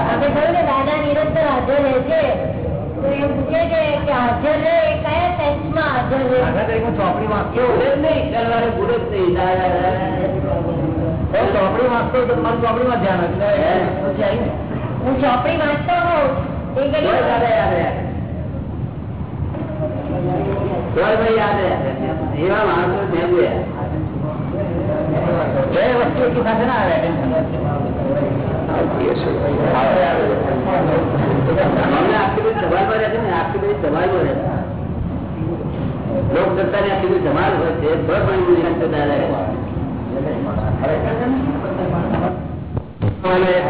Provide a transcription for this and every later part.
આપણે કહ્યું ને દાદા નિરંતર હાજર રહે છે તો એમ પૂછે છે કે હાજર રહે એ કયા સેન્સમાં હાજર રહે ચોપડી વાંચતો ચોપડી વાંચતો તો મારું ચોપડીમાં ધ્યાન હતું પછી આવી હું ચોપડી વાંચતો હોઉં એ કઈ એવા માણસો થયું બે વસ્તુ એકી સાથે ના આવે અમને આટલી બધી સવાલમાં રહે છે ને આટલી બધી સવાલમાં રહે છે લોકસત્તાની આટલી બધી ધમાલ હોય છે તો પણ નિરંતરતા રહે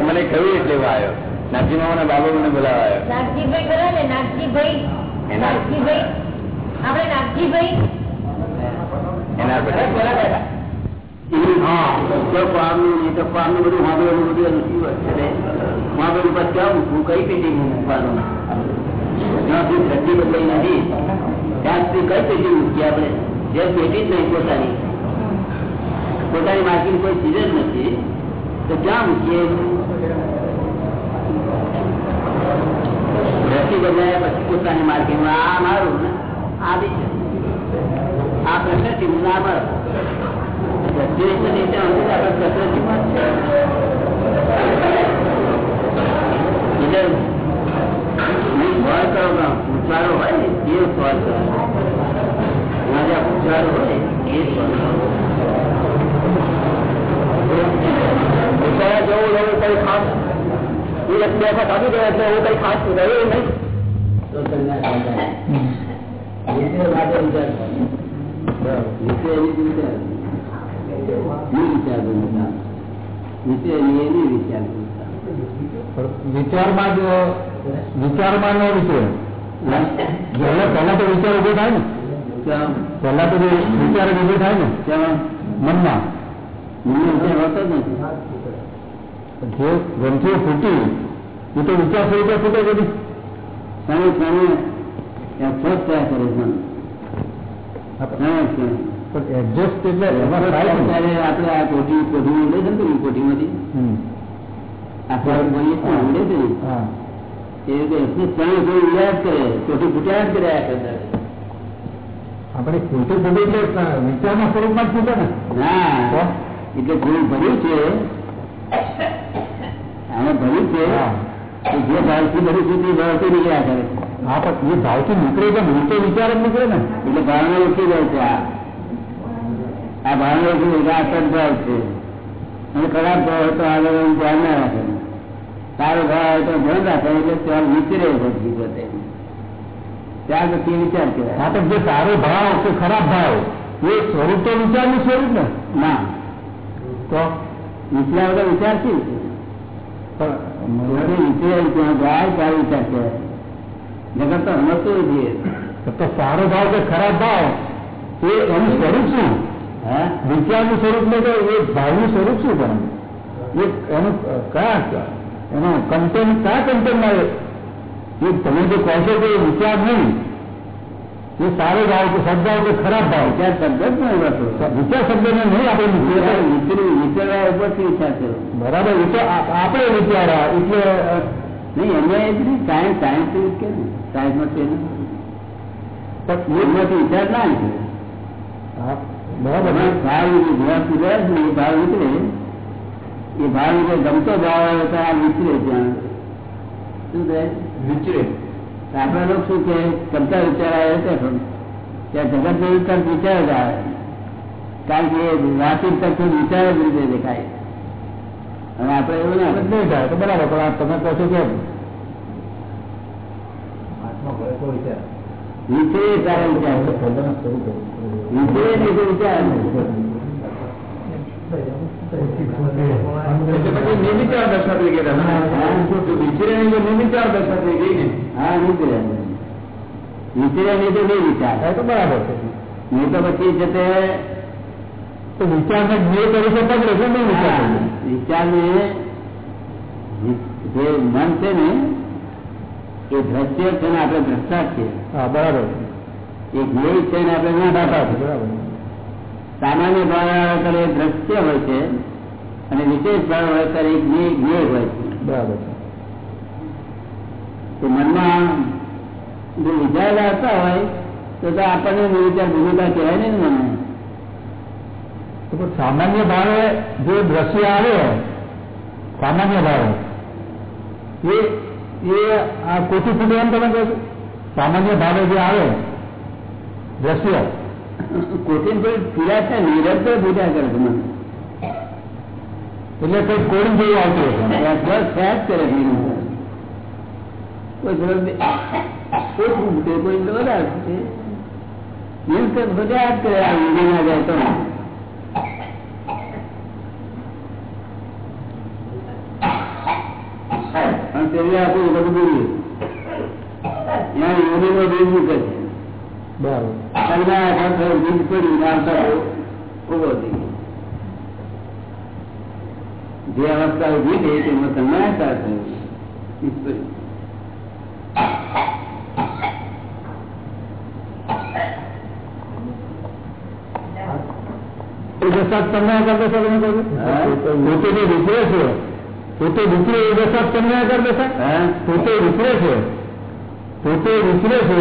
મને કહ્યું એટલે આવ્યો નાજી મામા બાબુ મને બોલાવાયો નાગજીભાઈ ખરા ને નાગજીભાઈ એના- નાગજીભાઈ આપણે નાગજીભાઈ એના પછી હા તો પામનું નહીં તો પામનું બધું વાંધવાનું બધું નથી હોય એટલે વાંધવાનું પછી ક્યાં મૂકવું કઈ પેટી મૂકવાનું જ્યાં સુધી ધરતી બદલાઈ નથી ત્યાં સુધી કઈ પેટી મૂકીએ આપણે જે પેટી જ નહીં પોતાની પોતાની માર્કેટ કોઈ ચીજ જ નથી તો ક્યાં મૂકીએ ધરતી બદલાયા પછી પોતાની માર્કેટમાં આ મારું ને આ બી છે આ પ્રકૃતિ ના મારું દ્રષ્ટિ નથી ત્યાં સુધી આપણે પ્રકૃતિમાં જ છે. એટલે નહીં ફળ કરો પણ પૂછવાડો હોય ને એ ફળ કરો એમાં જ્યાં પૂછવાડો હોય એ ફળ કરો વિચારા જેવું એવું કઈ ખાસ એ વ્યક્તિ વખત આવી ગયો એટલે એવું કઈ ખાસ રહ્યું નહીં તો તમને આ સમજાય. વિષય માટે વિચાર કરો. વિષય એની જ વિચાર. નહીં વિચાર કરતા. વિષય એની એની વિચાર કરતા. વિચારમાં જ વિચારમાં નો વિષય હા? પહેલા પહેલા તો વિચાર ઉભો થાય ને કેમ? પહેલા તો જે વિચાર જ ઉભો થાય ને કેમ? મનમાં મને વિચાર હોતો જ નથી જે ગ્રંથિઓ ફૂટી એ તો વિચાર સ્વરૂપે ફૂટે બધી સામે સામે એફર્ટ થયા કરે છે સામે છે. પણ એડજસ્ટ એટલે એમાં થાય અત્યારે આપણે આ કોઠી કોઠી લઈ જતું ને કોઠીમાંથી આપણે બોલીએ છીએ ને, છે. ને હા. એ રીતે એટલું સામે કોઈ ઉડ્યા કરે કોઠી ફૂટ્યા જ કર્યા કરતા આપણે ફૂટી ફૂટી એટલે વિચારના સ્વરૂપમાં જ ફૂટે ને. ના. એટલે જે ભર્યું છે આને ભર્યું છે જે ભાવથી ભર્યું છે તે ભાવથી નીકળ્યા કરે. હા પણ એ ભાવથી નીકળે તો મોટો વિચાર જ નીકળે ને. એટલે ભાવના ઉઠી જાય છે આ આ ભાવના ઓછી જાય આ સદભાવ છે અને ખરાબ ભાવ હોય તો આગળ એનું ધ્યાન ના રાખે સારો ભાવ હોય તો ધ્યાન રાખે એટલે ત્યાં વિચરે પછી પોતે ત્યાર પછી વિચાર કહેવાય હા પણ જે સારો ભાવ કે ખરાબ ભાવ એ સ્વરૂપ તો વિચારનું સ્વરૂપ ને ના તો વિચાર વગર વિચાર શું છે પણ બધે વિચાર ત્યાં જાય ત્યારે વિચાર કહેવાય જગત તો સમજતું જોઈએ તો સારો ભાવ કે ખરાબ ભાવ એ એનું સ્વરૂપ શું હા વિચારનું સ્વરૂપ ને તો એ ભાવનું સ્વરૂપ શું પણ એ એનું કયા એનો કન્ટેન્ટ કયા કન્ટેન્ટમાં એ તમે જે કહો છો કે વિચાર નહીં એ સારો ભાવ કે સદભાવ કે ખરાબ ભાવ વિચાર શબ્દ જ નહીં વિચાર શબ્દ ને નહીં આપણે વિચાર વિચાર વિચાર- વિચારવા ઉપરથી વિચાર કર્યો બરાબર વિચાર આપણે વિચાર્યા એટલે નહીં એમને એ નહીં સાયન્સ સાયન્સ કે સાયન્સમાં છે એમાંથી વિચાર ના નીકળે ભાવ સુધારે છે એ ભાવ નીકળે એ ભાવ નીકળે ગમતો ભાવ આવે તો આ વિચરે ત્યાં. શું કહે? વિચરે આપણા લોકો શું કે ગમતા વિચાર આવે છે પણ ત્યાં જગત નો વિચાર વિચાર જ આવે. કારણ કે વાતચીત કરતું વિચાર જ રીતે દેખાય. અને આપણે એવું ના આપણે નહીં થાય તો બરાબર પણ આ તમે કહો છો કેમ? નીચે તારા વિચાર. નીચે વિચાર નિર્વિચાર દશા થઈ નિર્વિચાર દશા થઈ ગઈ ને. હા નહીં તો વિચાર. બરાબર છે. નહીં તો પછી છે તે તો વિચારને જ્ઞેય તરીકે પકડે છે નહીં વિચાર વિચારને જે મન છે ને એ દ્રશ્ય છે ને આપણે દ્રષ્ટા છીએ હા બરાબર. એ જ્ઞેય છે ને આપણે ના દાતા છીએ બરાબર. સામાન્ય ભાવ કરે દ્રશ્ય હોય છે અને વિશેષ ભાવ હોય ત્યારે એ જ્ઞેય જ્ઞેય હોય છે. બરાબર. છે તો મનમાં જો વિચાર આવતા હોય તો તો આપણને નિર્વિચાર ભૂમિકા કહેવાય ને મને તો સામાન્ય ભાવે જે દ્રશ્ય આવે સામાન્ય ભાવે એ એ આ કોઠી ફૂટે એમ તમે કહો છો સામાન્ય ભાવે જે આવે દ્રશ્ય કોઠીન કોઈ પીડા છે નિરંતર પૂજા કરે છે મને એટલે કઈ કોડી જેવું આવતું હશે બસ થયા જ કરે છે નિરંતર. કોઈ થોડો બે- ઓછું ફૂટે કોઈ વધારે ફૂટે નિરંતર બધા જ કરે આ ઊંઘી ના જાય તો અને તેમને આપણું બધું બોલીએ ત્યાં યોગીનો બીજ મૂકે છે બરાબર કલ્યાણ સાથે બીજ પડી ને આવતા ઉભો થઈ ગયો. જે અવસ્થા ઉભી થઈ તેમાં કલ્યાણ સાથે બીજ પડી. એ દશા તમને કરતા છો તમે કહો છો? હા. પોતે જે વિચરે છે પોતે વિચરે એ દશા તમને કરતા છે હા? પોતે વિચરે છે પોતે વિચરે છે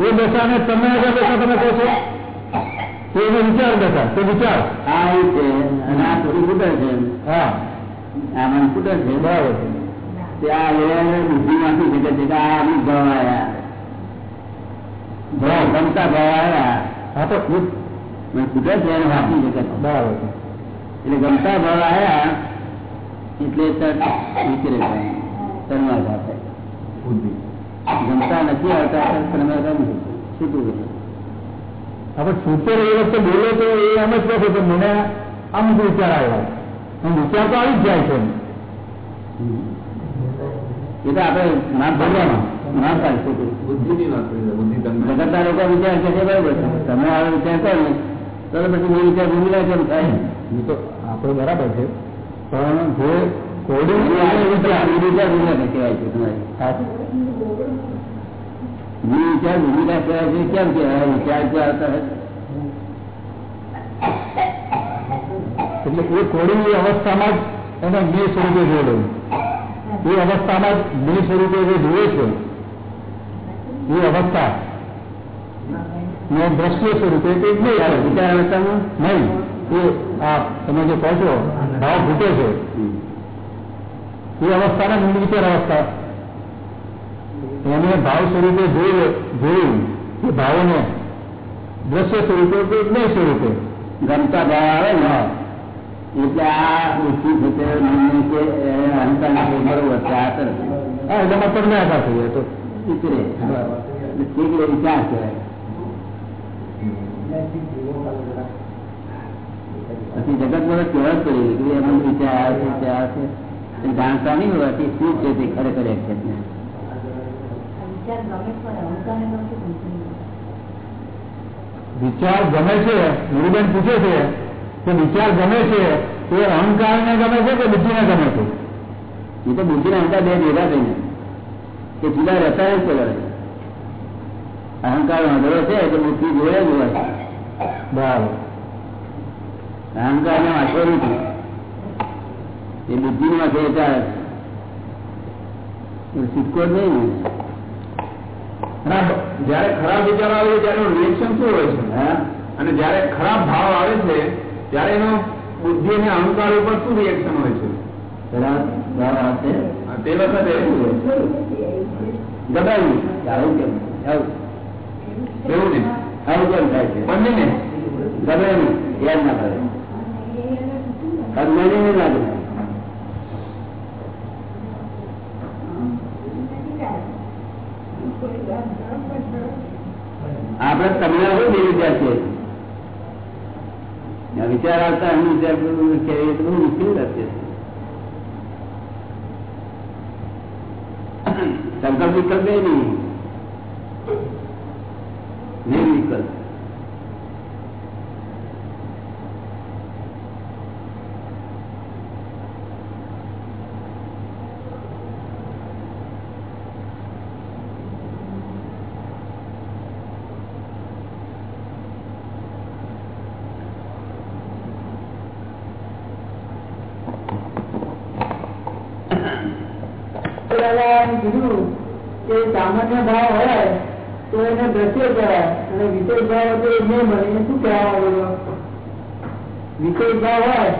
એ દશાને તમે આગળ દશા તમે કહો છો તો એનો વિચાર દશા તે વિચાર આ એ છે અને આ થોડી ફૂટર છે હા આ મન ફૂટર છે બરાબર છે તે આ લેવાને બુદ્ધિ માંથી શકે છે કે આ અમુક ભાવ આવ્યા ભાવ ગમતા ભાવ આવ્યા હા તો એ મને ફૂટર છે એને વાંચી શકે છે. બરાબર છે એટલે ગમતા ભાવ આવ્યા એટલે તરત વિચરે છે તન્માર સાથે ગમતા નથી આવતા તરત તન્માર નથી છૂટું ગયું આપણે સૂચર એ વખતે બોલે તો એ એમ જ કહે છે કે મને આમ જ વિચાર આવ્યો અને વિચાર તો આવી જ જાય છે એ તો આપણે ના ભરવાનો ના પાડશે બુદ્ધિની વાત કરી છે, બુદ્ધિ તમને જગતના લોકો વિચાર છે તે બરોબર છે તમે આવો વિચાર કરો ને તો તો પછી મેં વિચાર ભૂમિકા કેમ થાય એ તો આપણે બરાબર છે પણ જે કોડિંગ એ આપણે વિચાર એ વિચાર ભૂમિકા કહેવાય છે તમારી મેં વિચાર ભૂમિકા કહેવાય છે કેમ કહેવાય વિચાર જો આવતા હોય એટલે એ કોડિંગ એ અવસ્થામાં જ એને મેં સ્વરૂપે જોડે એ અવસ્થામાં જ મેં સ્વરૂપે જે જુએ છે એ અવસ્થા ને દ્રશ્ય સ્વરૂપે તે જ નહીં આવે. વિચાર અવસ્થામાં નહીં એ આ તમે જે કહો છો ભાવ ફૂટે છે એ અવસ્થાને નિર્વિચાર અવસ્થા એને ભાવ સ્વરૂપે જોયું જોયું એ ભાવોને દ્રશ્ય સ્વરૂપે કે જ્ઞેય સ્વરૂપે ગમતા ભાવ આવે ને હા એટલે આ ઓછું થશે મનને કે એ અહંકાર છે બરોબર છે આ તરફ હા એટલે મતલબ ના આકાર થઈ જાય તો ઉતરે એટલે ઠીક એ વિચાર કહેવાય પછી જગત મને કેવા કરી લીધું કે એમાં વિચાર આવે છે વિચાર છે? એ જાણતા નહીં હોવાથી શું છે તે ખરેખર એક છે વિચાર ગમે છે ગુરુબેન પૂછે? છે કે વિચાર ગમે છે એ અહંકારને ગમે છે કે બુદ્ધિને ગમે છે? એ તો બુદ્ધિ અહંકાર બે ભેગા થઈને. કે જુદા રહેતા જ કરે અહંકાર વાંધો છે તો બુદ્ધિ જોડે જ હોય. બરાબર. અહંકાર ને વાંચો નથી એ બુદ્ધિ માં છે. ચાલે સિક્કો જ નહીં ને જયારે ખરાબ વિચાર આવે ત્યારે રિએક્શન શું હોય છે? અને જયારે ખરાબ ભાવ આવે છે ત્યારે એનો બુદ્ધિ અને અહંકાર ઉપર શું રિએક્શન હોય છે? ખરાબ ભાવ આવશે તે વખતે. દબાવી આવું કેમ? આવું. એવું નહીં. આવું કેમ થાય છે? બંને ને નહીં યાદ ના કરે. કર્મને તમને શું બે વિદ્યાર્થી વિચાર આવતા હું વિચાર કે એ બધું મુશ્કેલ રહેશે સંકલ્પ વિકલ્પ નહીં. નહીં વિકલ્પ કીધું કે સામાન્ય ભાવ હોય તો એને દ્રશ્ય કહેવાય અને વિશેષ ભાવ હોય તો એ નહીં એને શું કહેવા માંગો વિશેષ ભાવ હોય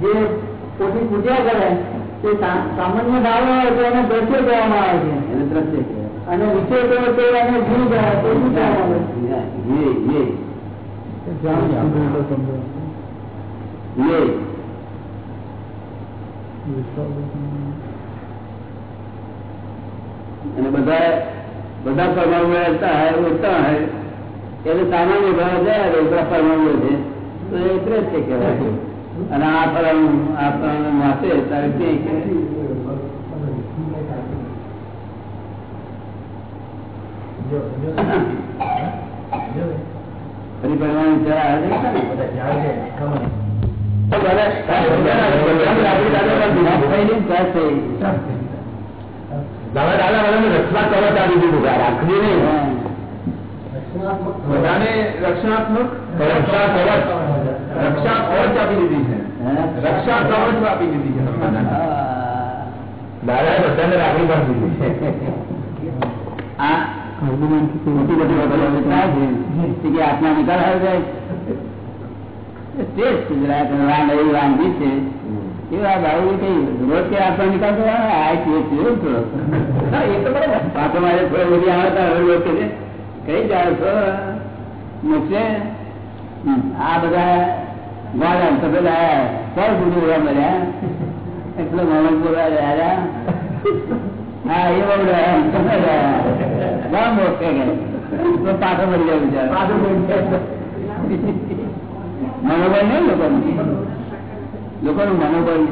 જે પોતી પૂજા કરે તે સામાન્ય ભાવ હોય તો એને દ્રશ્ય કહેવામાં આવે છે એને દ્રશ્ય અને વિશેષ હોય તો એને ગુરુ કહેવાય તો શું કહેવામાં આવે અને બધા બધા પરમાણુ રહેતા હોય ઉડતા હોય એટલે સામાન્ય ભાવ જાય ઉપરા પરમાણુ છે તો એ દ્રશ્ય કહેવાય અને આ પરમાણુ આ પરમાણુ માસે તારે તે ફરી પરમાણુ જરા આવે દાદા દાદા બધાને રક્ષા કવચ આપી દીધું રાખવી નહીં બધાને રક્ષણાત્મક રક્ષા કવચ રક્ષા કવચ આપી દીધી છે રક્ષા કવચ આપી દીધી છે દાદાએ બધાને રાખડી પણ દીધી આ મોટી મોટી બાબતો થાય છે કે આત્મા નિકાલ આવી જાય ટેસ્ટ ગુજરાત વાન એવી વાનગી છે એવા ભાઈ કઈ રોજ કે આત્મા નિકાલ તો આ ટેસ્ટ એવું તો એ તો બરાબર પાછો મારે થોડો બધી આવતા હવે લોકો કે કઈ જાવ છો મૂકશે હમ, આ બધા ગોળા તો પેલા કોણ બધું એવા મળ્યા એટલે મમન બોલા રહ્યા હા એ બહુ રહ્યા તમે રહ્યા ગામ મોકે ગયા પાછો મળી જાય બિચારો મનોબળ નહીં લોકોનું લોકોનું મનોબળ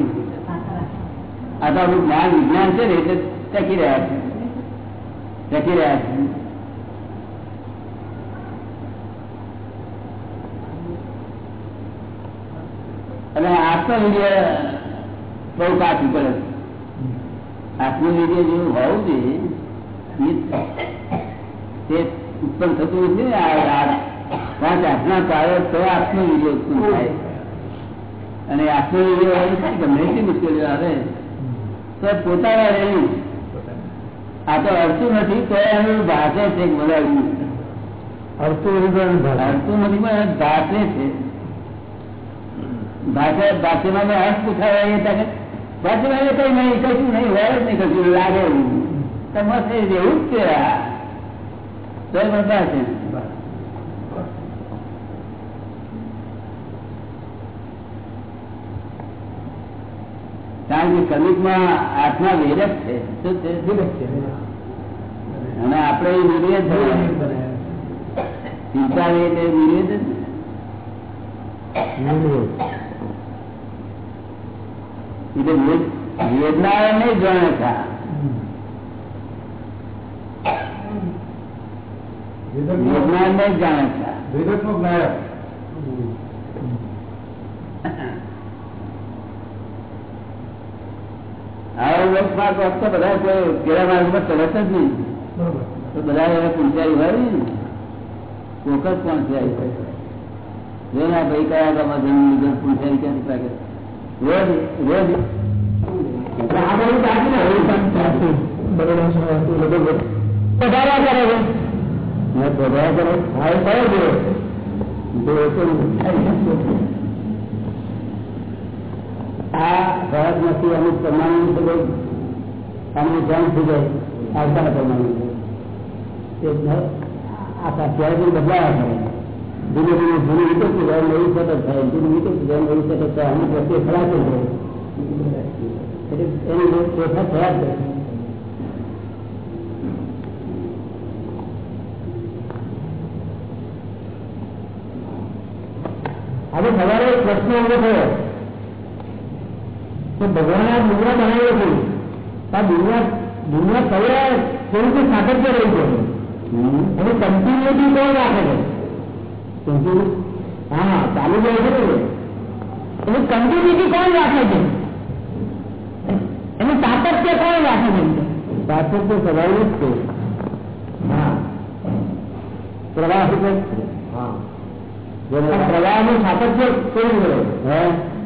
આ તો આપણું જ્ઞાન, વિજ્ઞાન છે ને એટલે ટકી રહ્યા છે. ટકી રહ્યા છે. અને આત્મવીર્ય બહુ કાચું પડે આત્મવીર્ય જેવું હોવું જોઈએ તે ઉત્પન્ન થતું નથી ને, આ પાંચ આજ્ઞા પાડે તો આત્મવીર્ય ઉત્પન્ન થાય. અને આત્મનિર્ભર ગમે એટલી મુશ્કેલીઓ આવે. તો પોતાના રહેવું. આ તો અડતું નથી તો એનું ભાષે છે બોલાવ્યું અડતું નથી પણ ભાષે છે. ભાષા ભાષામાં મેં અર્થ પૂછાય તકે ભાષામાં એ કઈ નહીં કશું નહીં હોય જ નહીં કશું લાગે એવું. તમારે એવું જ કે આ તો બધા છે કારણ કે કલિકમાં આત્મા વેરક છે. અને આપણે એ નિર્વેદ ચિંતા રહી તે નિર્વેદ નહીં જાણે હતા વેદનાર નહીં જાણે હતા વેદકનું જ્ઞાન. આવા વર્ષમાં તો તો બધા કોઈ પેલા માર્ગમાં ચલત જ નહીં તો બધા એવા પૂંચાઈ હોય ને કોક જ પહોંચાય જો ના ભાઈ કયા ગામમાં જન્મ લીધો પૂંચાઈ ક્યાંથી પાકે રોજ રોજ આ બધું બાકી ને હવે પણ ચાલતું. વધારા કરે આ ભારતમાંથી અમુક પ્રમાણનું છે અમને જાણ થઈ જાય આવતા પ્રમાણનું ધીમે ધીમે અમુક વસ્તુ ખરાબ જાય. એટલે એની ફેરફાર થયા જ હવે સવારે પ્રશ્ન ઊભો થયો. કે ભગવાને આ દુનિયા બનાવી હતી આ દુનિયા દુનિયા કયા કેવી રીતે સાતત્ય રહી છે એની કન્ટિન્યુટી કોણ રાખે છે Continue? હા ચાલુ જાય છે ને એની કન્ટિન્યુટી કોણ રાખે છે એનું સાતત્ય કોણ રાખે છે સાતત્ય સ્વાભાવિક છે હા પ્રવાહ એટલે હા પ્રવાહનું સાતત્ય કેવું રહે હે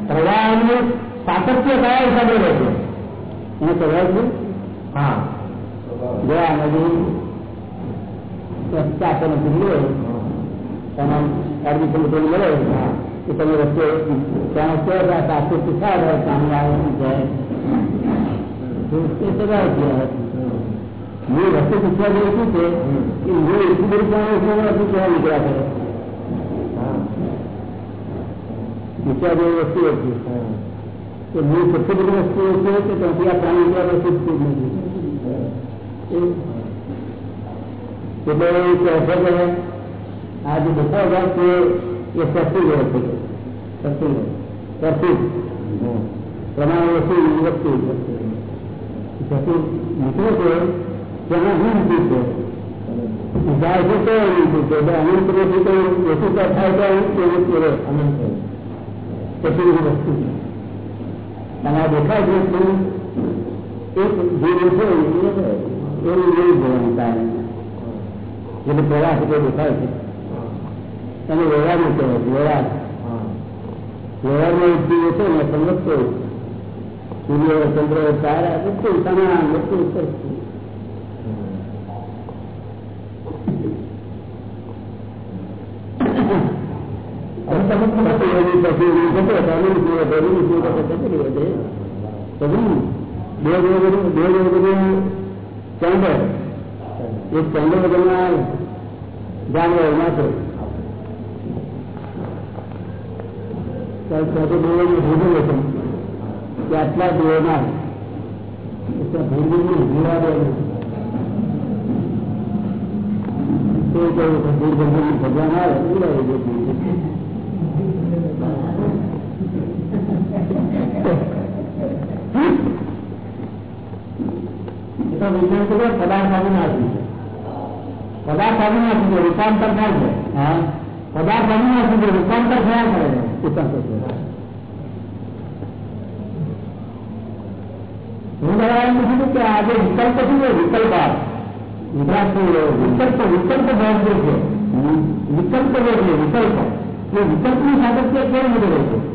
પ્રવાહનું સાતત્ય કયા હિસાબે રહે છે એને સ્વભાવ છે હા ગયા નદી ચાપો નથી લે તમામ એડમિશન થોડી મળે કે તમે વચ્ચે ત્યાં કેવા સાથે પૂછા સામે આવે જાય તો તે સ્વભાવ છે હું વસ્તુ પૂછવા જેવું શું છે કે હું એટલું બધું જાણું છું કેવા નીકળ્યા કરે પૂછવા જેવી વસ્તુ હતી કે હું કેટલી બધી વસ્તુઓ છે કે ત્યાંથી આ પ્રાણી દ્વારા વસ્તુ જ નથી એટલે એ કહે છે કે આ જે દેખાવ ભાગ છે એ સસ્તું ગયો છે સસ્તું સસ્તું પ્રમાણ વસ્તુ વસ્તુ સસ્તું નીકળે છે તેમાં શું નીકળ્યું છે જાય છે તો નીકળ્યું છે એટલે અનંત પછી કઈ ઓછું થાય તો એવું કરે અનંત પછી એવી વસ્તુ છે તમારે દેખાય છે કે એક જીવ છે એવું નહીં જોવાનું કારણ એટલે પ્રવાસ એટલે દેખાય છે એને વ્યવહાર નું કહેવાય છે વ્યવહાર વ્યવહારમાં જીવો છે ને સમજતો સૂર્ય ચંદ્ર તારા બધું તમામ બધું સરખું ચંદ્ર એ ચંદ્ર વગરના જાનવર માટે આટલા દેવના ભૂલની જીવા દે તે કહ્યું કે ભૂલ ભગવાન આવે વિજ્ઞાન તો પદાર્થ અવિનાશી છે પદાર્થ અવિનાશી છે રૂપાંતર થાય છે હા પદાર્થ અવિનાશી છે રૂપાંતર થયા કરે છે રૂપાંતર હું બધા એમ પૂછ્યું કે આજે વિકલ્પ શું છે વિકલ્પ વિકલ્પ વિકલ્પ વિકલ્પ ભાવ જે છે વિકલ્પ જે છે વિકલ્પ એ વિકલ્પનું સાતત્ય કેવી રીતે રહે છે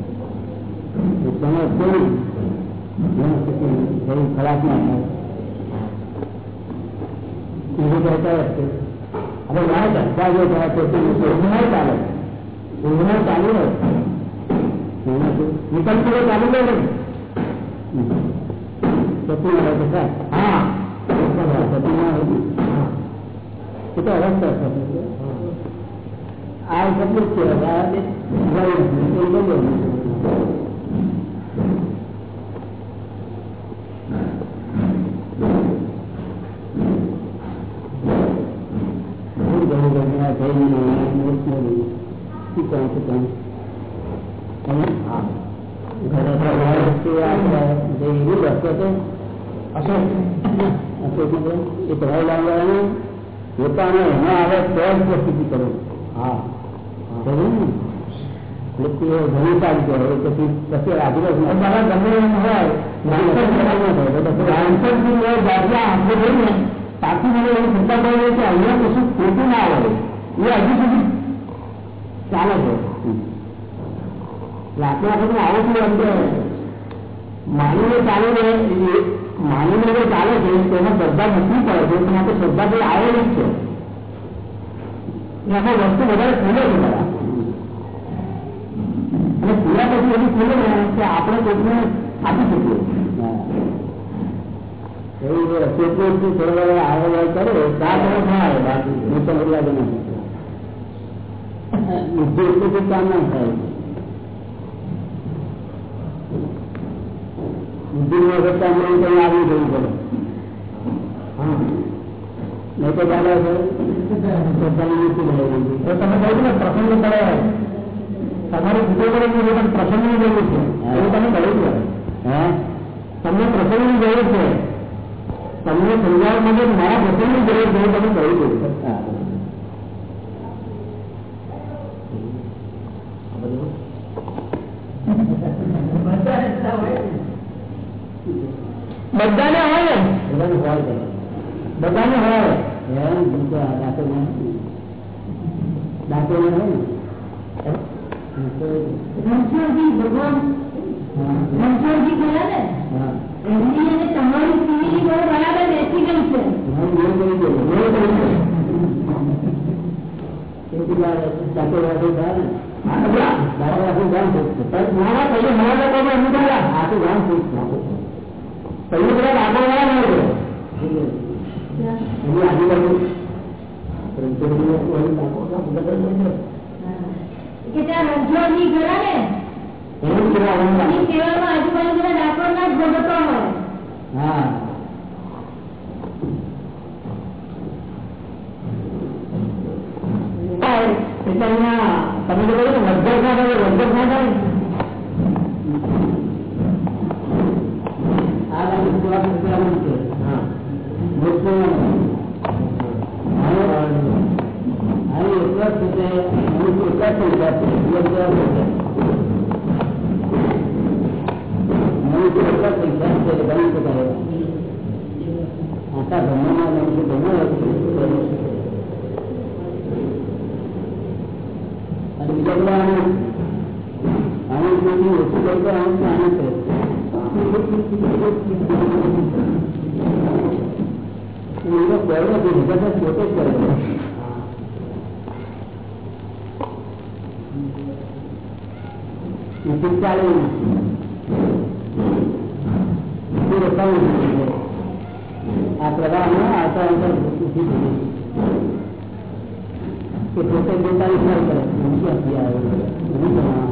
કોઈ ખરાબ ના થાય રહે રહે હા સતી ના હોય એ તો અવસ્થા આ કેટલું છે પોતાને એમાં આવે તો જ પ્રસ્તુતિ કરો હા લોકો ઘણી સારી કહેવાય પછી પછી આજુબાજુ મારા ગમે એમ હોય આંખો જોઈને સાચી મને એવું ચિંતા કરી કે અહીંયા કશું ખોટું ના આવે એ ચાલે છે. આપણે આપણે આવું એમ કે ચાલે છે માનીને જે ચાલે છે, તેમાં શ્રદ્ધા મૂકવી પડે છે તેમાં તો શ્રદ્ધા જે આવેલી જ છે. એમાં વસ્તુ વધારે ખુલે છે અને ખુલ્યા પછી એવી ખુલે ને કે આપણે કોઈને આપી શકીએ. એવું કેટલું વાર આવે કરે સાત વર્ષ થાય, બાકી હું તો મર્યાદા નથી બુદ્ધિ એટલું કામ ના થાય બુદ્ધિ નો કરતા મને કઈ આવી જવું પડે હા નહીં તો દાદા છે પોતાની નીતિ બનાવી તો તમે કહ્યું ને પ્રસંગ પડે તમારી બુદ્ધિ પડે છે પણ પ્રસંગની જરૂર છે એવું તમે કહ્યું છે હે તમને પ્રસંગની જરૂર છે સમજાવવા માટે મારા પ્રસંગની જરૂર છે તમે કહી દઉં બધાને હોય ને બધાને હોય રણછોડજી ભગવાન રણછોડજી ગયા ને એમની અને તમારી ટીવીની બહુ બરાબર પહેલો જે વિભાજન પોતે જ કરે છે ઉચિત ચાલે એ રસ્તામાં ઉભી છે. આ પ્રવાહમાં આવતા આવતા ઉભી થઈ કે પોતે પોતાની ફળ કરે ક્યાંથી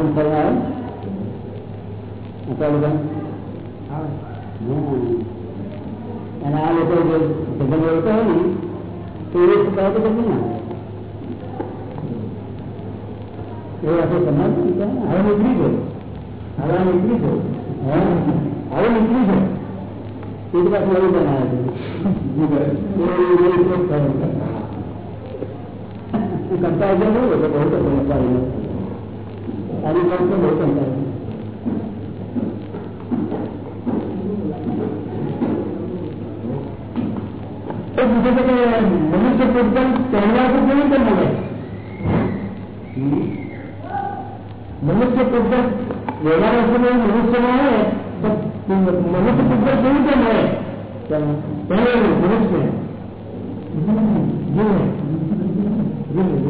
જાણવું કરવા આપણે અને આ લોકો જે જગન બોલતા હોય ને તો એ કહે તો કશું ના એ આપણે સમાજ હવે નીકળી ગયો હવે આ નીકળી ગયો હવે નીકળી ગયો એ જ પાછું એવું બનાવે છે કરતા એટલે બહુ हरिभक्त को तो बहुत अंतर तो तो हम्म। है। तो मनुष्य को एकदम कहना को नहीं करना है? मनुष्य को एकदम व्यवहार में मनुष्य में है तो मनुष्य को एकदम नहीं करना है? पहले मनुष्य है?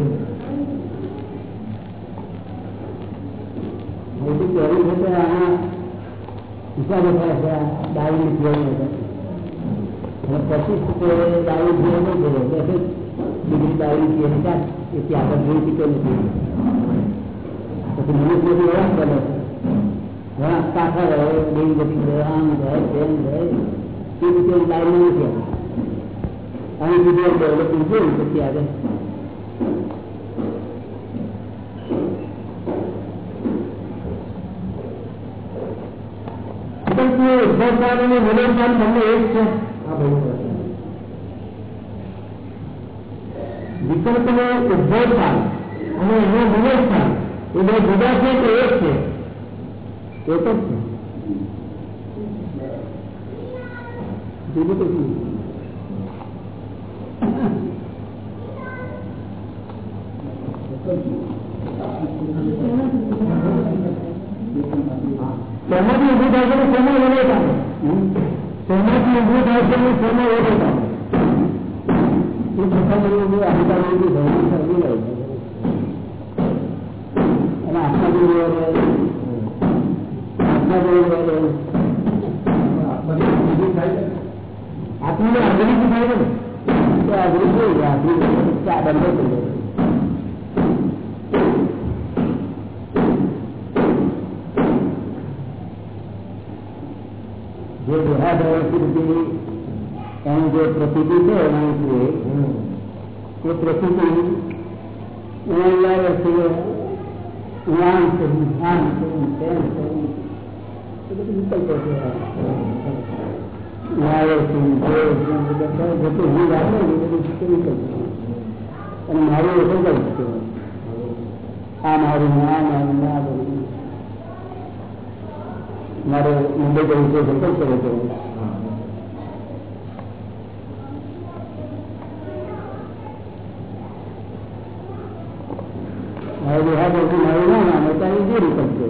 है। ચોરી છે તે આગળ નથી પછી મનુષ્ય વળાંક બને વળાંક કાંઠા રહે બધી આમ રહે બેન રહે એ રીતે ડાળી નથી આવી આગળ ઉદ્ભવસ્થાન અને વિલોપસ્થાન બંને એક છે વિકલ્પનો ઉદ્ભવસ્થાન અને એનો વિલોપસ્થાન એ બે જુદા છે કે એક છે એક જ છે જુદું કશું તેમાંથી ઉભું થાય છે તેમાં વડે કામ તેમાંથી ઉભું થાય છે તેમાં વડે કામ એ છતાં બધું અહંકાર અને આત્મા ગુરુ આત્મા ગુરુ આત્માની આગળ થાય છે. ને તો આગળ કેવું આગળ બંધ થઈ જાય. જે દેહાદયથી એની જે પ્રતિતિ છે એના વિશે એ પ્રતિતિ એને લાગે છે કે આમ છે આમ છે તેમ છે એ બધું વિકલ્પો છે લાગે છે જે બધા જતું હું લાગે ને એ બધું વિકલ્પ છે અને મારું એ વિકલ્પ છે આ મારું આ મારું આ બધું મારે મુંબઈ જવું છે વિકલ્પ કરે છે મારે દેહા પરથી મારું ના નામે ત્યાં જે વિકલ્પ છે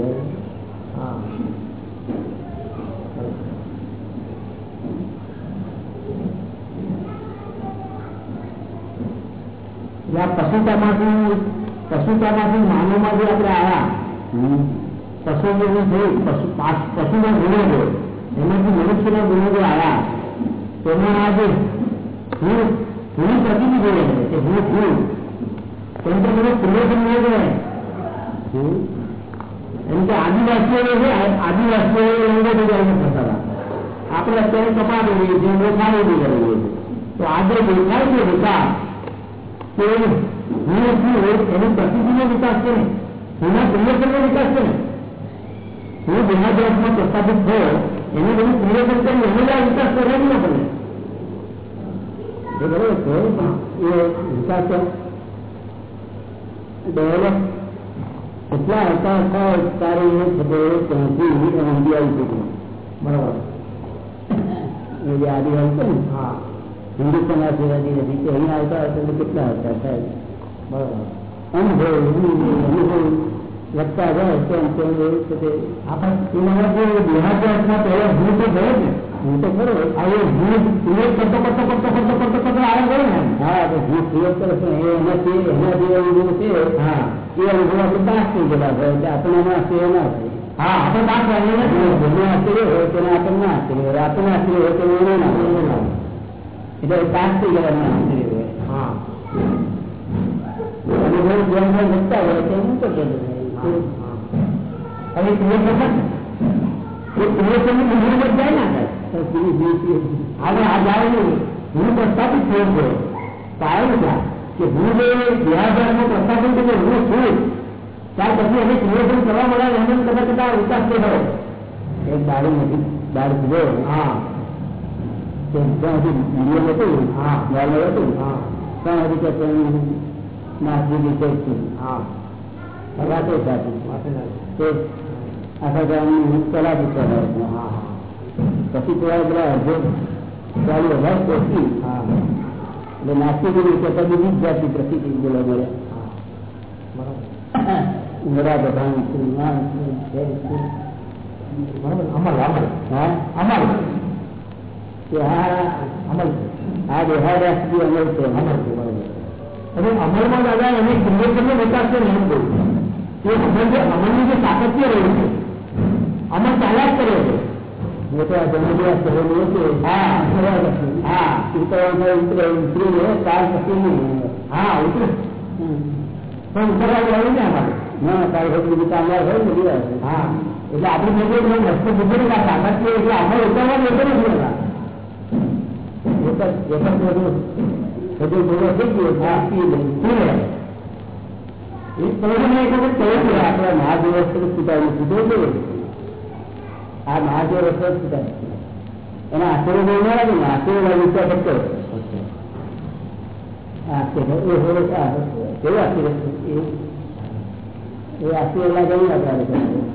એટલે આ પશુતામાંથી પશુતામાંથી માનવમાં જે આપણે આવ્યા પશુ જે થયું પશુ પા- પશુના ગુણો છે એમાંથી મનુષ્યના ગુણો જે આવ્યા તેમાં આ જે હું હું પ્રતિનિધિ જોડે છે કે હું છું તેમ તો બધું પરિવર્તન નહીં કહેવાય એમ કે આદિવાસીઓ છે આદિવાસીઓ રંગો બજાવીને ફરતા હતા આપણે અત્યારે કપાટ રહીએ છીએ મોસાળી બી કરીએ છીએ તો આજે દેખાય છે વિકાસ કે હું શું એની પ્રતિનિધિનો વિકાસ છે ને એના પરિવર્તનનો વિકાસ છે ને હું દેહાદ્રાસમાં પ્રસ્થાપિત થયો એને બધું પરિવર્તન કરી એને જ આ વિકાસ કરવાનો ન પડે એ બરોબર છે એ વિકાસ ડેવલપ એટલા હતા હતા તારે એ ખબર ત્યાંથી ઊંડી આવી ચૂકી બરાબર એ જે આદિવાસી છે ને હા હિન્દુસ્તાન આ સેવાજી નથી કે અહીંયા આવતા હતા તો કેટલા હતા સાહેબ બરાબર અનુભવ અનુભવ વધતા જાય તેમ તેમ એવું છે કે આપણે એના જે દેહાદ્રાસમાં પહેલા હું તો ગયો ને હું તો ખરો આ એ હું ક્રિએટ કરતો કરતો કરતો કરતો કરતો કરતો આગળ ગયો ને હા તો હું ક્રિએટ કરે છે એ એનાથી એના જે અનુભવ છે હા એ અનુભવ આપણે પાસ થઈ ગયેલા હોય એટલે આપણને આશ્ચર્ય ના થાય હા આપણે વાત કરીએ ને જેને આશ્ચર્ય હોય તેને આપણને આશ્ચર્ય હોય આપણને આશ્ચર્ય હોય તેને એને ના હોય એટલે પાસ થઈ ગયેલા આશ્ચર્ય હોય હા અનુભવ જેમ જેમ વધતા હોય તેમ હું કરતો જાય હવે ક્રિએટ કરતા એ ક્રિએશનની બિંદુમાં જ જાય ને આગળ હવે આ જાય નહીં હું પ્રસ્થાપિત થયો છે કારણ છે કે હું જે દેહાધારમાં પ્રસ્થાપિત થયો હું છું ત્યાર પછી એને ક્રિએશન કરવા મળે એમને કદાચ કદાચ વિકાસ થઈ ગયો એક દારૂ નથી દારૂ પીધો હા તે જ્યાં સુધી મીડિયમ હતું હા. નોર્મલ હતું હા ત્રણ રીતે તેનું નાસી રીતે છે હા વાતે સાચી આખા ગામની હું પછી એટલે નાસ્તિક રીતે જાતિ પ્રતિક બોલા મળ્યા અમલ હા? અમલ. આ દેહાર અમલ. છે અમલ છે. બરાબર હવે અમલમાં દાદા એની સંગઠનનો વિકાસ છે નહીં બોલું કહું એ અમલ જે અમલનું જે સાતત્ય રહ્યું છે અમલ ચાલ્યા જ કરે છે મોટા જન્મદિવસ કરેલું છે હા હા ઉતરવામાં ઉતરે ઉતરીને કાલ પછી નહીં હા ઉતરે પણ ઉતરવા જવાનું ને અમારે ના કાલ પછી બીજું કામદાર હોય ને દિવસ હા એટલે આપણે જે કોઈ વસ્તુ બુદ્ધિ ના સાતત્ય એટલે આપણે ઉતરવા જતો નથી હતા એક જ એક જ બધું બધું ભેગો થઈ ગયો હા પી લઈ શું રહે આપણે મહાદિવસ છૂટાવી કીધું છે. આ મહાદેવ રસ્તો છૂટાય એના આશીર્વાદ બહુ ના? લાગે ને આશીર્વાદ વિચાર કરતો કેવું આશીર્વાદ? એ એ આશીર્વાદ લાગે નહીં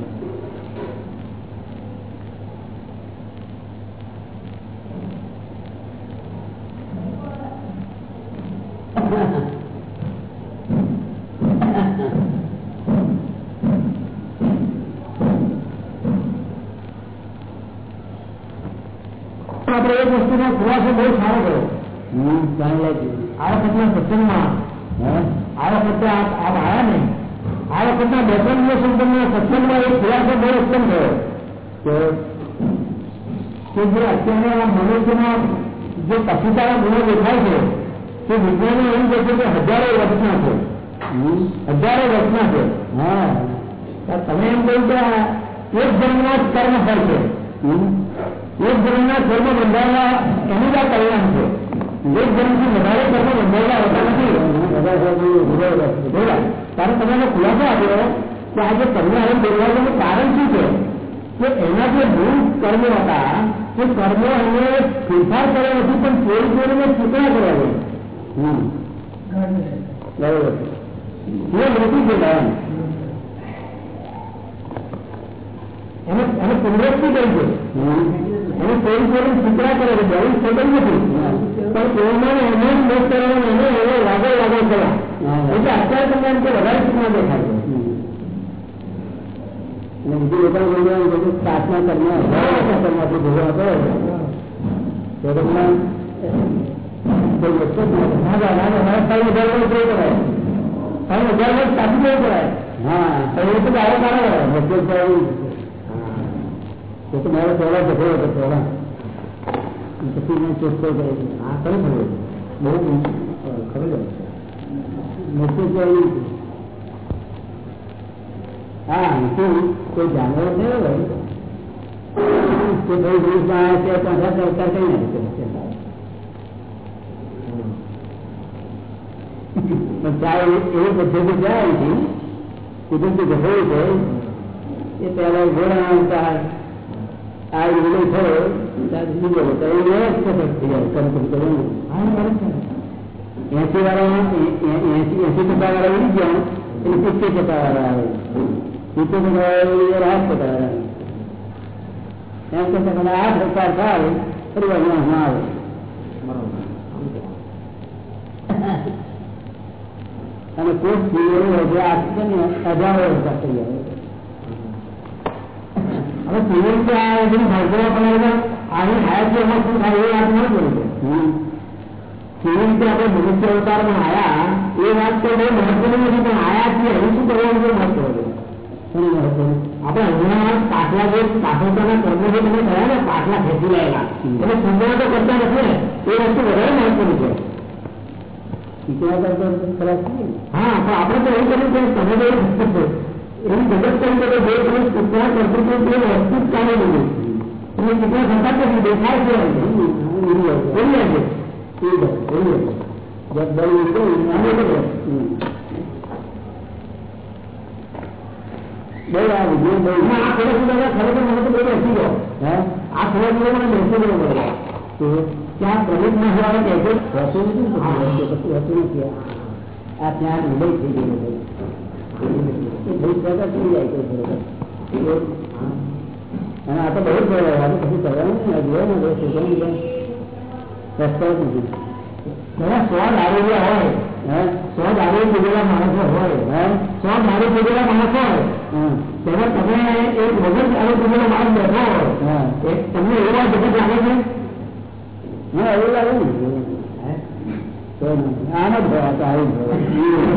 સત્સંગમાં હે આ વખતે આપ આપ આવ્યા ને આ વખતના બે ત્રણ દિવસ સંતના સત્સંગમાં એક ખુલાસો બહુ ઉત્તમ થયો કે કે જે અત્યારે આ મનુષ્યમાં જે પછીતાના ગુણો દેખાય છે તે વિજ્ઞાનો એમ કહે છે કે હજારો વર્ષના છે હમ હજારો વર્ષના છે હા તો તમે એમ કહ્યું કે આ એક જન્મના જ કર્મ ફળ છે હમ એક જન્મના કર્મ બંધાયેલા એનું જ આ પરિણામ છે એક જન્મથી વધારે કર્મ બંધાયેલા હોતા નથી બધા સાહેબ વિરોધ બોલા ત્યારે તમે એનો ખુલાસો આપ્યો કે આ જે કર્મ હવે બોલવાનું કારણ શું છે કે એના જે મૂળ કર્મો હતા તે કર્મો એને ફેરફાર કર્યો નથી પણ ચોરી ચોરીને ચૂકણા કર્યા છે હમ બરોબર એ મોટી છે કારણ એને એને પુનરસ્તી કરી છે હમ એને ચોરી ચોરી ચૂકણા કરે છે જરૂર થતું નથી પણ એમાં એને જ મોટ કરવાનો એને એવો લાગો લાગો કર્યા એટલે અત્યારે તમને એમ કે વધારે ચૂકણા દેખાય છે અને બીજું લોકોને બોલવાનું બધું પ્રાર્થના કરવા કરવાથી ભેગો હતો તો તમને કોઈ વસ્તુ જ નથી. ના ના ના ના સાહેબ હજાર વર્ષ જોઈ કરાય સાહેબ હજાર વર્ષ સાચું જોઈ કરાય હા તો એ તો દાડો કાઢો કરાય વસ્તુ તો તો મારો પહેલા જભો હતો, પહેલા. પછી મેં ચોખ્ખો કર્યો આ ખરું ખરું બહુ ખરું મોટું કહેવું હા શું? કોઈ જાનવર છે કે ભાઈ ગ્રુપમાં આવે છે પાંચ હજાર અવતાર કઈ નાખે પણ ત્યારે એવી પદ્ધતિ જાય હતી કે જેમ કે જવું છે, એ પહેલા ઘોડા અવતાર આ વિલય થયો બીજો હતો એ એક થઈ જાય કંટ્રોલ કરવાનું હા ખરું છે એસી વાળા એસી એસી ટકા વાળા ઉડી ગયા એટલે સિત્તેર ટકા વાળા આવે સિત્તેર ટકા વાળા આઠ ટકા વાળા એમ કરતા કદાચ આઠ ટકા થાય પરિવાર ના આવે. અને કોર્સ એવું હોય છે આઠ હજારો ટકા થઈ જાય હવે કેવી રીતે આ એકદમ ભરગવા પણ આવી હાયા શું થાય એ વાત ન કરી કેવી રીતે આપણે મનુષ્ય અવતારમાં આવ્યા એ વાત તો બહુ મહત્વની નથી પણ આવ્યા છીએ હવે શું કરવાનું બહુ મહત્વ આપણે હમણાં પાટલા જે પાટોતાના કર્મો જે તમે થયા ને પાટલા ખેંચી લાયેલા. એટલે સુંદર તો કરતા નથી ને એ વસ્તુ વધારે મહત્વની છે. હા પણ આપણે તો એવું કર્યું છે તમે તો એવું इन जगत के अंदर दो पुरुष कितना कर्तृत्व के अस्तित्व का नहीं देते तुम्हें कितना घटा देखा है क्या है। ठीक है जब बल उनको आने लगे नहीं आप ये नहीं थोड़ा सा અને આ તો બહુ જ પછી કરવાનું ને. જોયો ને કેમ? રસ્તો જ નથી. સો દારૂડિયા હોય. સો દારૂ પીધેલા માણસો હોય. સો દારૂ પીધેલા માણસો હોય. હા. તેમાં એક વગર દારૂ પીધેલો માણસ બેઠો હોય. એ તમને એવા જગત લાગે છે? હા એવું લાગે ને આમ જ ભરાતા આવું આ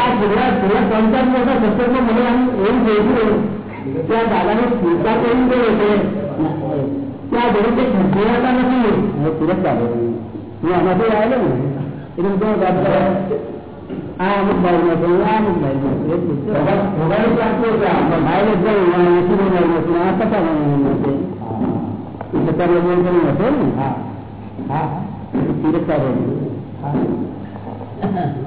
ત્યાં આ અમુક ભાઈ નો આ અમુક ભાઈ નો છે ભાઈ જ ગયું આ પચાસ નો છે એ પચાસ નો ભાઈ નો છે હા હા એ પુરસ્કાર લેવાનો. હા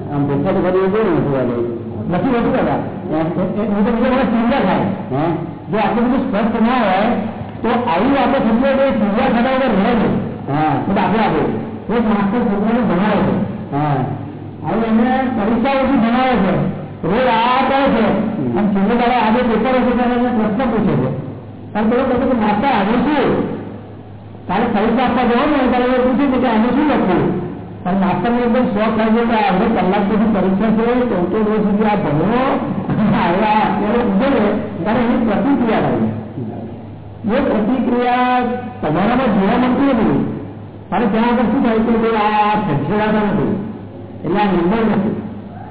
આમ ભૂખા તો કરી જોઈએ ને જોવા જાય નથી હોતું દાદા એ- એ- હું તો બીજા બધા ચિંતા થાય હે જો આટલું બધું સ્પષ્ટ ના હોય તો આવી આપણે સમજો કે ચિંતા થતા વગર રહે નહીં હા તો દાખલા આપો એક માસ્ટર છોકરાને ભણાવે છે હા હવે એમને પરીક્ષાઓથી ભણાવે છે રોજ આ કરે છે અને છેલ્લે દાડે આજે પેપર હશે ત્યારે એને પ્રશ્ન પૂછે છે અને પેલો કહે છે કે માસ્ટર આજે શું તારે પરીક્ષા આપવા જવો ને ત્યારે એ પૂછે છે કે આને શું લખવું પણ માસ્ટરને એકદમ શોખ થાય છે કે હવે કલાક સુધી પરીક્ષા છે ચૌદો રોજ સુધી આ ભણવો હવે આ અત્યારે પૂછે છે ત્યારે એની પ્રતિક્રિયા લાગે એ પ્રતિક્રિયા તમારામાં જોવા મળતી નથી અને ત્યાં આગળ શું થાય છે કે આ છેડાતા નથી એટલે આ નિર્મળ નથી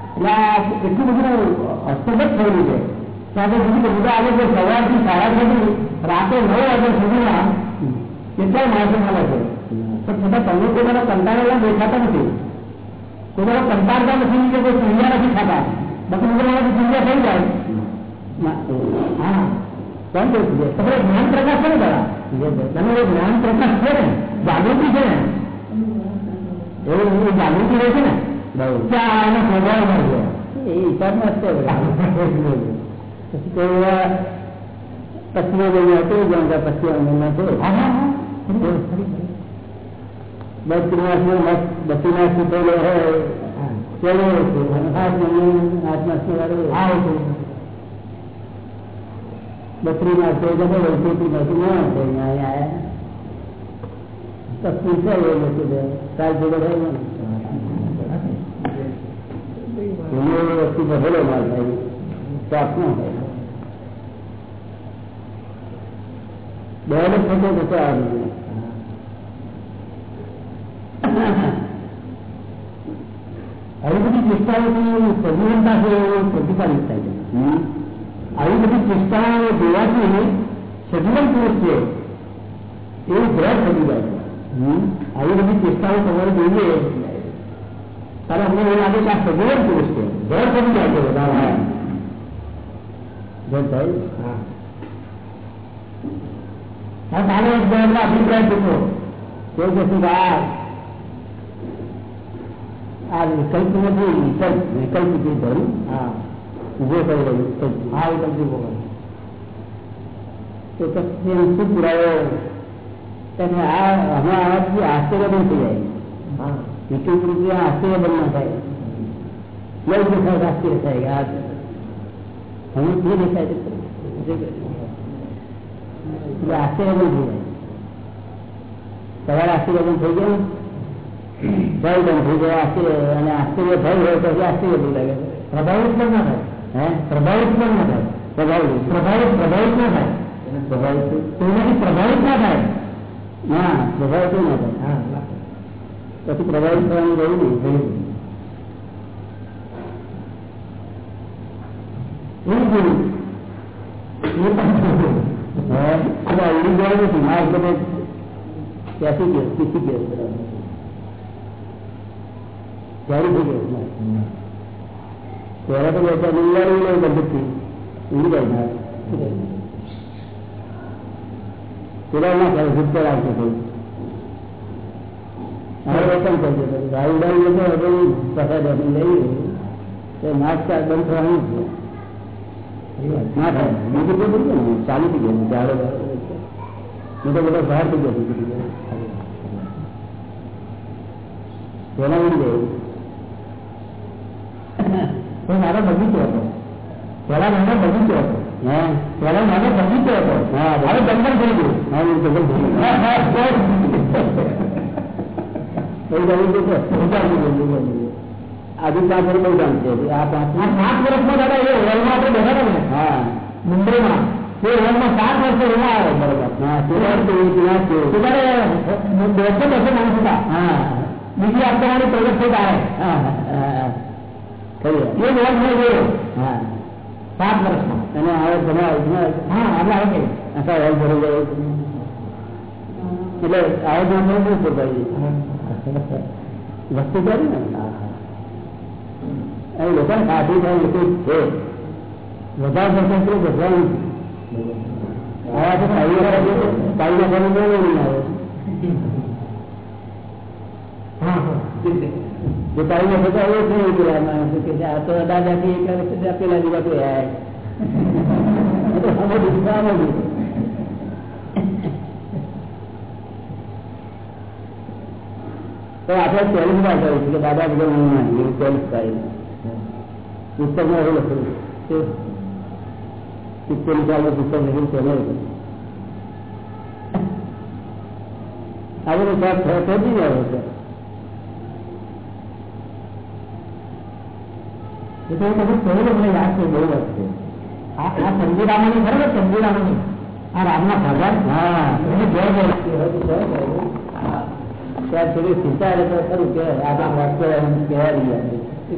એટલે આ એટલું બધું હસ્તગત થયેલું છે ત્યાં આગળ બીજું બધા આવે છે સવારથી સાડા સુધી રાતે નવ વાગ્યા સુધીમાં કેટલાય માણસો મળે છે પણ છતાં તમે કોઈના કંટાળેલા દેખાતા નથી કોઈના કંટાળતા નથી કે કોઈ સંજ્ઞા નથી થતા બાકી બધા સંજ્ઞા થઈ જાય હા કોણ કહે છે તમારે જ્ઞાન પ્રકાશ છે ને દાદા તમે જ્ઞાન પ્રકાશ છે ને જાગૃતિ છે ને એવું એ જાગૃતિ રહે છે ને ત્યાં આનો સ્વભાવ મળે છે એ હિસાબમાં જ છે પછી કોઈ પશ્ચિમ બંગાળ હતું જ્યાં પશ્ચિમ બંગાળમાં છે હા હા હા બદ્રીનાથ બદ્રીનાથ સુધેલો હોય ચલો આત્મા સિવાય બદ્રીનાથ છે જબો વૈકુંઠી નથી ના છે અહીંયા આયા તસ્વીર છે એ લોકો છે કાલ જોડે હોય ને એ વસ્તુ બધેલો માલ થાય સ્ટાફ ના હોય ડેવલપ થતો થતો આવી આવી બધી ચેષ્ટાઓથી સજીવનતા છે એ પ્રતિપાદિત થાય છે આવી બધી ચેષ્ટાઓ જોવાથી સજીવન પુરુષ છે એવું ગ્રહ થતું જાય છે આવી બધી ચેષ્ટાઓ તમારે જોઈએ ત્યારે અમને એવું લાગે કે આ સજીવન પુરુષ છે ગ્રહ થતું જાય છે બધા ગ્રહ થાય હા તારે એક ગ્રહનો અભિપ્રાય પૂછો કેવું કે શું આ આ વિકલ્પ નથી વિકલ્પ વિકલ્પ જે ધર્મ હા ઉભો કરેલો વિકલ્પ હા વિકલ્પ ઉભો તો પછી એમ શું પુરાયો તમે આ હમણાં આવાથી આશ્ચર્ય પણ થઈ જાય હા વિકલ્પ રૂપિયા આશ્ચર્ય પણ ના થાય લઈ દેખાય આશ્ચર્ય થાય આ હવે જે દેખાય તે આશ્ચર્ય પણ થઈ જાય સવારે આશ્ચર્ય પણ થઈ ગયું ભય બંધ થઈ જાય આશ્ચર્ય અને આશ્ચર્ય ભય હોય તો આશ્ચર્ય બી લાગે પ્રભાવિત પણ ના થાય. હે? પ્રભાવિત પણ ના થાય. પ્રભાવિત. પ્રભાવિત પ્રભાવિત ના થાય. પ્રભાવિત કોઈનાથી પ્રભાવિત ના થાય. ના પ્રભાવિત ના થાય. હા પછી પ્રભાવિત થવાનું રહ્યું નહીં એવું જોયું એ પણ ઉડી ગયા નથી માર્ગ બધે ત્યાંથી ગયો શીખી ગયો క్వాలిఫికేషన్ త్వరగా ఒక నిల్వారంలో పద్ధతి ఇది కదా తులనా సిద్ధరాజుడు આવર્તન કરજો ગાઈડલાઈન તો. હવે તો નાસ્તા બંધ થવાનું ના થાય. મેં તો ચાલુ થઈ ગયું. ચાલો મેં તો બધા બહાર થઈ ગયા પેલા મળી ગયું. તો મારો બગીચો હતો પેલા નાનો બગીચો હતો હા પેલા નાનો બગીચો હતો હા હવે જંગલ થઈ ગયું હા જંગલ થઈ ગયું આજુ પાંચ વર્ષ બહુ જાણ છે આ પાંચ સાત વર્ષમાં દાદા એ હોલમાં આપણે બેઠા હતા ને હા મુંબઈમાં તે હોલમાં સાત વર્ષે એવા આવે બરોબર હા તે વર્ષ તો એક ના છે ત્યારે દોઢસો બસો માણસ હતા હા બીજી આપવાની પ્રગટ થઈ જાય હા હા એ હોલ મેં જોયો હા સાત વર્ષમાં અને હવે તમે હા એટલે આવે આખા હોલ ભરી ગયો એટલે આવે તો આપણે શું ભાઈ વસ્તુ કરી ને એ લોકોને ખાધી થાય એટલું છે વધારે પડતું પેલું ભગવાન આવા તો કાઈ કાઈ નાખવાનું બહુ નહીં આવે જો કાઈ પોતાની વખત એવું થયું કે માણસ કે આ તો દાદાથી એક વખત આપેલા દીવા કોઈ આપણે ચેલેન્જમાં કહ્યું કે દાદા વગર હું માની ચેલેન્જ કરી પુસ્તકમાં એવું લખ્યું કે પિત્તેલી સાલ પુસ્તક લખ્યું તેને આ બધું થઈ જ આવે છે એટલે એ બધું કહેલું મને યાદ છે બહુ વર્ષ છે આ સંજીરામાની ખબર સંજીરામાની આ રામના ભગવાન હા એની જય જય હા ત્યાં સુધી સીતા રહે તો ખરું કે આગળ વાંચતો કહેવા રહ્યા છે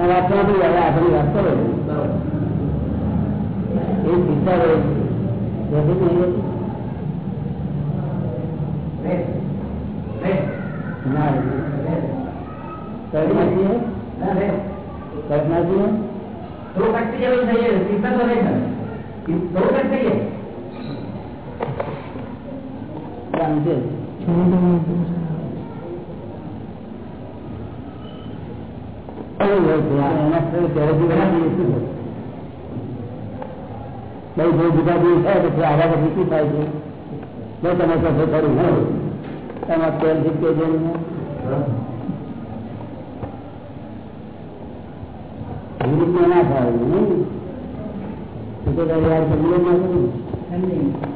વાંચવા બી હવે આપણી વાત કરો એ સીતા રહે છે નહીં ના કલ્પના છીએ કલ્પના છીએ तो कटती जरूर सही है कितना तो नहीं है तो कट सही है જાણશે બહુ બહુ જુદા જુદી થાય પછી આવા પછી શું થાય છે જો તમે કહો ખરું હોય તમારે તેલ જીતે જઈને વિરુદ્ધ ના થાય નહીં તો યાર સમજો ના